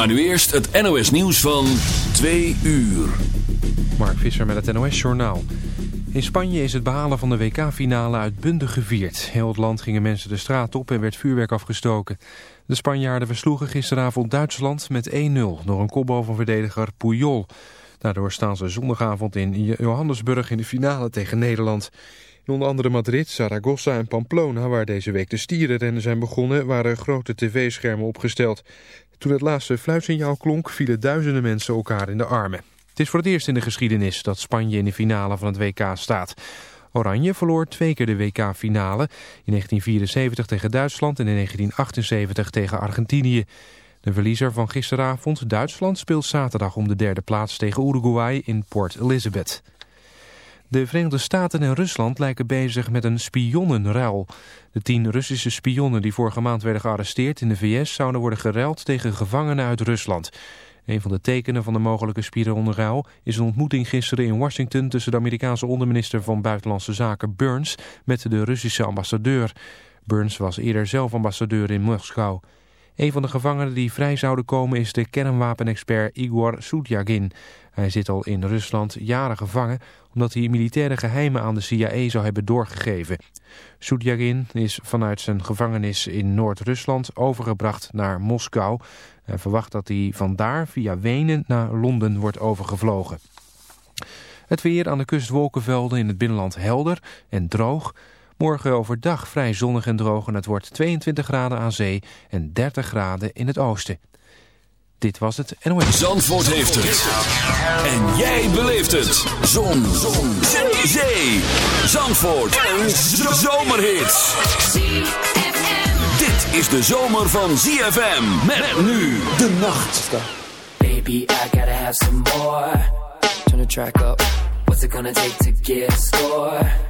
Maar nu eerst het NOS nieuws van 2 uur. Mark Visser met het NOS Journaal. In Spanje is het behalen van de WK-finale uitbundig gevierd. Heel het land gingen mensen de straat op en werd vuurwerk afgestoken. De Spanjaarden versloegen gisteravond Duitsland met 1-0 door een kopbal van verdediger Puyol. Daardoor staan ze zondagavond in Johannesburg in de finale tegen Nederland. In onder andere Madrid, Zaragoza en Pamplona, waar deze week de stierenrennen zijn begonnen, waren grote tv-schermen opgesteld. Toen het laatste fluitsignaal klonk, vielen duizenden mensen elkaar in de armen. Het is voor het eerst in de geschiedenis dat Spanje in de finale van het WK staat. Oranje verloor twee keer de WK-finale, in 1974 tegen Duitsland en in 1978 tegen Argentinië. De verliezer van gisteravond, Duitsland, speelt zaterdag om de derde plaats tegen Uruguay in Port Elizabeth. De Verenigde Staten en Rusland lijken bezig met een spionnenruil. De tien Russische spionnen die vorige maand werden gearresteerd in de VS... zouden worden geruild tegen gevangenen uit Rusland. Een van de tekenen van de mogelijke spionnenruil... is een ontmoeting gisteren in Washington... tussen de Amerikaanse onderminister van Buitenlandse Zaken Burns... met de Russische ambassadeur. Burns was eerder zelf ambassadeur in Moskou. Een van de gevangenen die vrij zouden komen is de kernwapenexpert Igor Sudyagin. Hij zit al in Rusland jaren gevangen omdat hij militaire geheimen aan de CIA zou hebben doorgegeven. Sudyagin is vanuit zijn gevangenis in Noord-Rusland overgebracht naar Moskou. Hij verwacht dat hij vandaar via Wenen naar Londen wordt overgevlogen. Het weer aan de kust wolkenvelden in het binnenland helder en droog. Morgen overdag vrij zonnig en droog en het wordt 22 graden aan zee en 30 graden in het oosten. Dit was het NOS. Zandvoort heeft het. En jij beleeft het. Zon. Zon. Zee. Zandvoort. Een zomerhit. Dit is de zomer van ZFM. Met nu de nacht. Baby, I gotta have some more. Turn the track up. What's it gonna take to get score?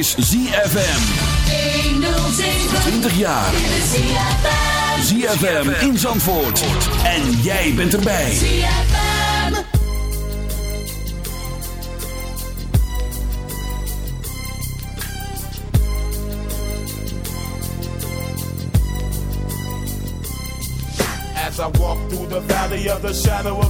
Is ZFM. 20 jaar. ZFM in Zandvoort. En jij bent erbij. As I walk through the valley of the shadow of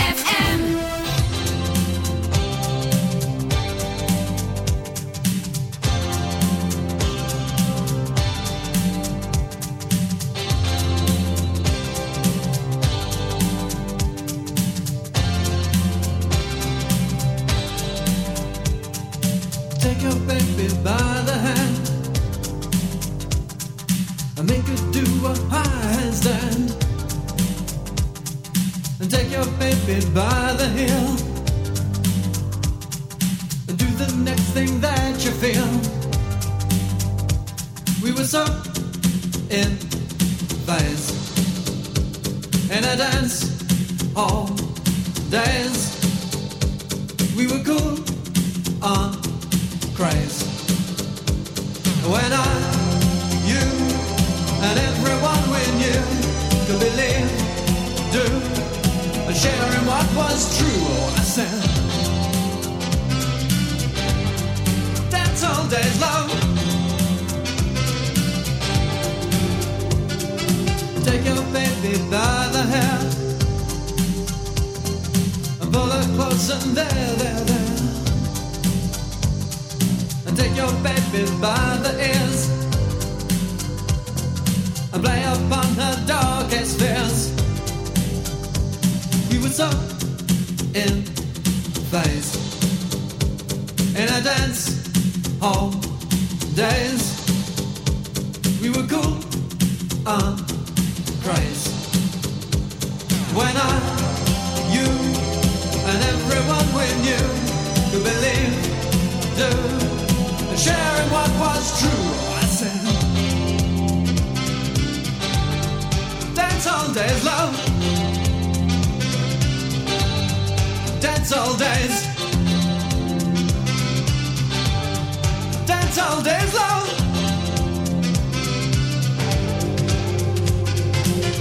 it all day long.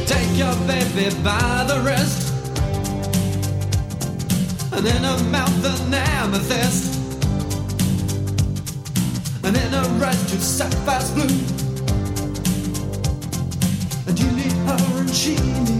Take your baby by the wrist, and in her mouth an amethyst, and in her eyes two sapphire blue. And you need her, and she needs.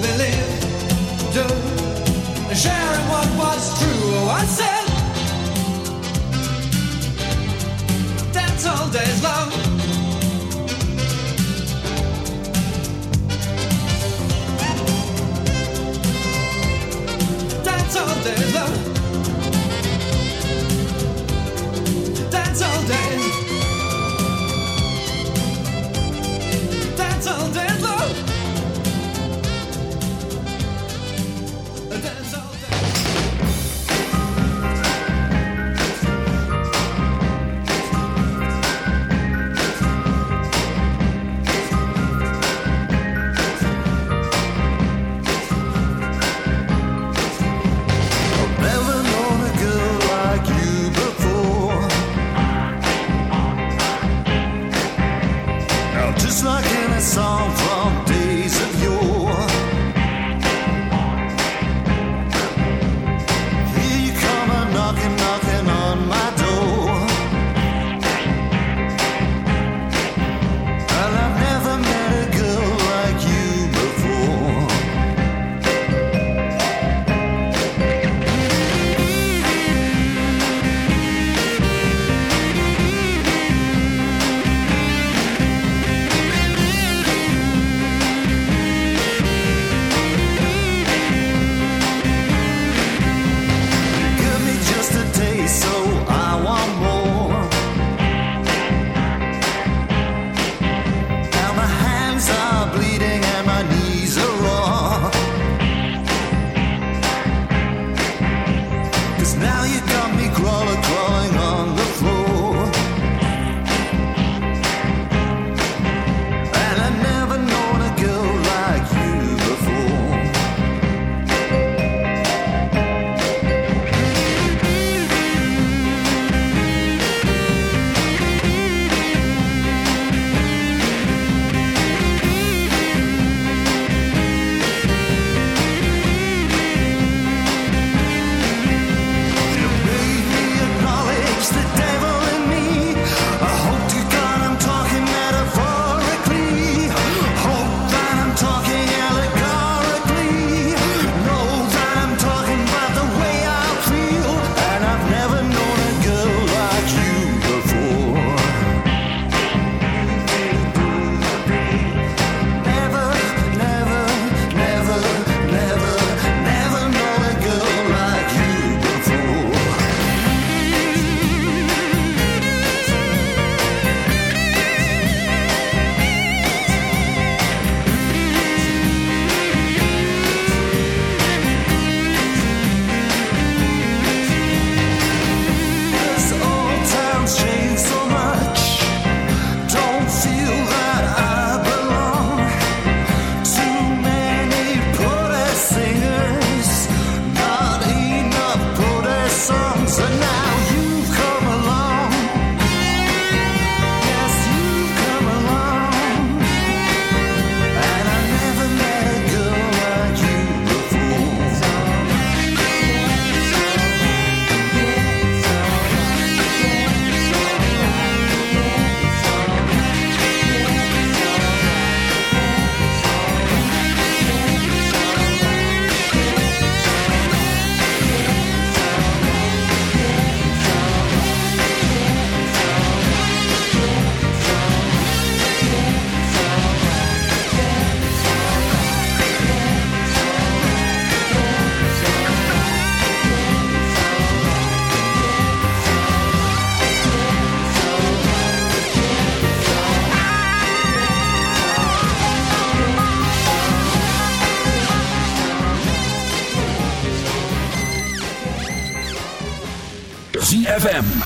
believe, do, sharing what was true. Oh, I said, that's all days love.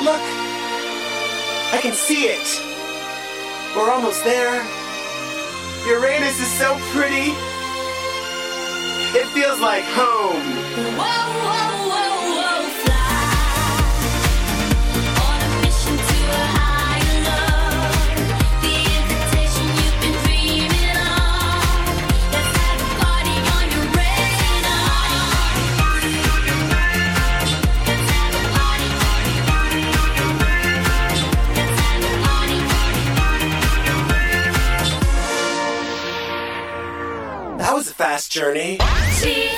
Look, I can see it. We're almost there. Uranus is so pretty. It feels like home. Whoa, whoa. journey. She-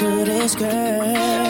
to this girl